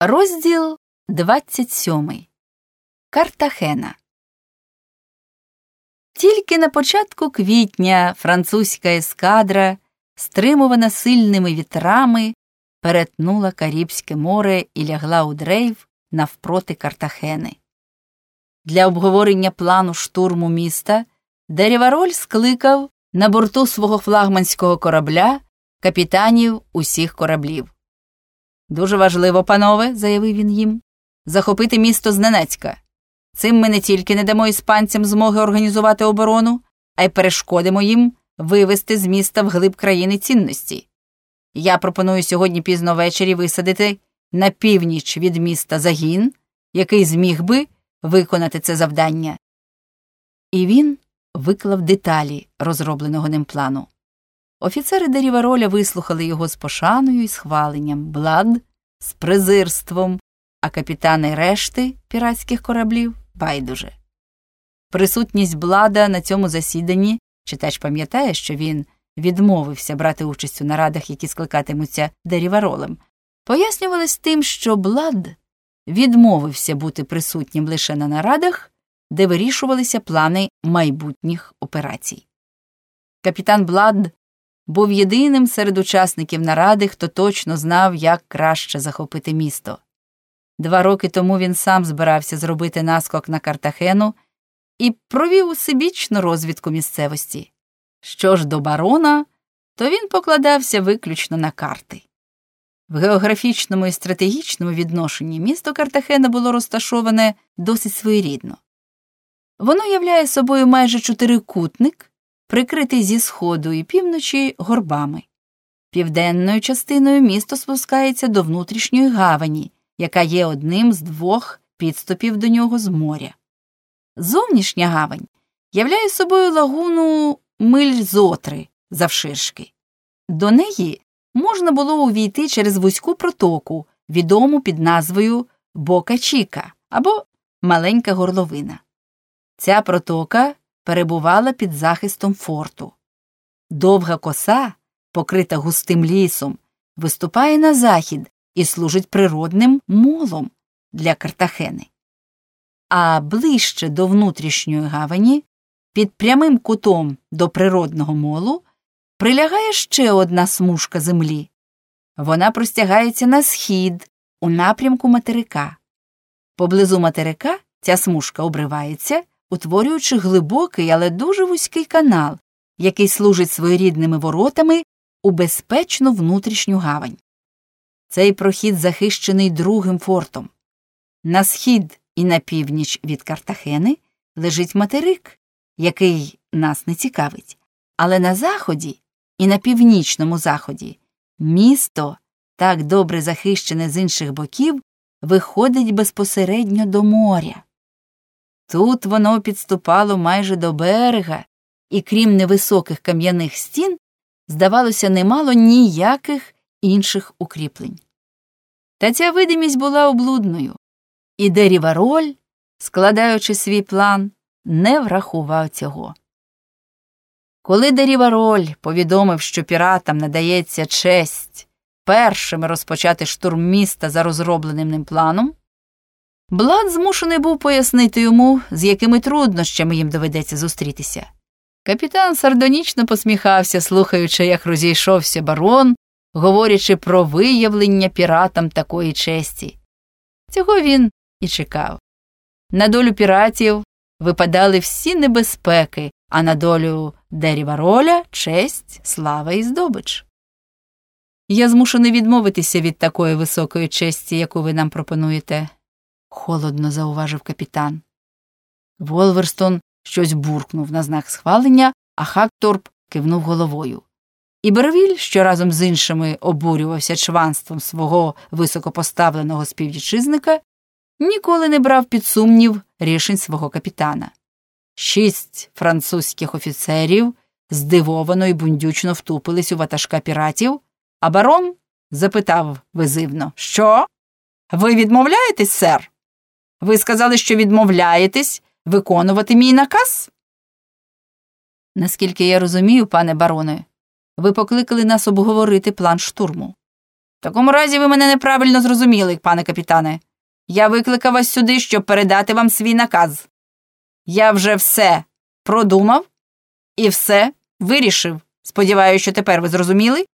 Розділ 27. Картахена. Тільки на початку квітня французька ескадра, стримувана сильними вітрами, перетнула Карібське море і лягла у дрейф навпроти Картахени. Для обговорення плану штурму міста Дерівароль скликав на борту свого флагманського корабля капітанів усіх кораблів. Дуже важливо, панове, заявив він їм, захопити місто зненацька. Цим ми не тільки не дамо іспанцям змоги організувати оборону, а й перешкодимо їм вивести з міста вглиб країни цінності. Я пропоную сьогодні пізно ввечері висадити на північ від міста загін, який зміг би виконати це завдання. І він виклав деталі розробленого ним плану. Офіцери Дерівароля вислухали його з пошаною і схваленням, блад з презирством, а капітани решти піратських кораблів байдуже. Присутність блада на цьому засіданні читач пам'ятає, що він відмовився брати участь у нарадах, які скликатимуться Деріваролем, пояснювалась тим, що блад відмовився бути присутнім лише на нарадах, де вирішувалися плани майбутніх операцій. Капітан Блад був єдиним серед учасників наради, хто точно знав, як краще захопити місто. Два роки тому він сам збирався зробити наскок на Картахену і провів усебічну розвідку місцевості. Що ж до барона, то він покладався виключно на карти. В географічному і стратегічному відношенні місто Картахена було розташоване досить своєрідно. Воно являє собою майже чотирикутник, прикритий зі сходу і півночі горбами. Південною частиною місто спускається до внутрішньої гавані, яка є одним з двох підступів до нього з моря. Зовнішня гавань являє собою лагуну миль зотри завширшки. До неї можна було увійти через вузьку протоку, відому під назвою Бока Чіка або Маленька горловина. Ця протока перебувала під захистом форту. Довга коса, покрита густим лісом, виступає на захід і служить природним молом для Картахени. А ближче до внутрішньої гавані, під прямим кутом до природного молу, прилягає ще одна смужка землі. Вона простягається на схід у напрямку материка. Поблизу материка ця смужка обривається утворюючи глибокий, але дуже вузький канал, який служить своєрідними воротами у безпечну внутрішню гавань. Цей прохід захищений другим фортом. На схід і на північ від Картахени лежить материк, який нас не цікавить, але на заході і на північному заході місто, так добре захищене з інших боків, виходить безпосередньо до моря. Тут воно підступало майже до берега, і крім невисоких кам'яних стін, здавалося, не мало ніяких інших укріплень. Та ця видимість була облудною, і Дерівароль, складаючи свій план, не врахував цього. Коли Дерівароль повідомив, що піратам надається честь першими розпочати штурм міста за розробленим ним планом, Блад змушений був пояснити йому, з якими труднощами їм доведеться зустрітися. Капітан сардонічно посміхався, слухаючи, як розійшовся барон, говорячи про виявлення піратам такої честі. Цього він і чекав. На долю піратів випадали всі небезпеки, а на долю Деріва роля честь, слава і здобич. Я змушений відмовитися від такої високої честі, яку ви нам пропонуєте холодно зауважив капітан. Волверстон щось буркнув на знак схвалення, а Хакторп кивнув головою. І Бервіль, що разом з іншими обурювався чванством свого високопоставленого співвітчизника, ніколи не брав під сумнів рішень свого капітана. Шість французьких офіцерів здивовано і бундючно втупились у ватажка піратів, а барон запитав визивно Що? Ви відмовляєтесь, сер? Ви сказали, що відмовляєтесь виконувати мій наказ? Наскільки я розумію, пане бароне, ви покликали нас обговорити план штурму. В такому разі ви мене неправильно зрозуміли, пане капітане. Я викликав вас сюди, щоб передати вам свій наказ. Я вже все продумав і все вирішив. Сподіваюся, що тепер ви зрозуміли?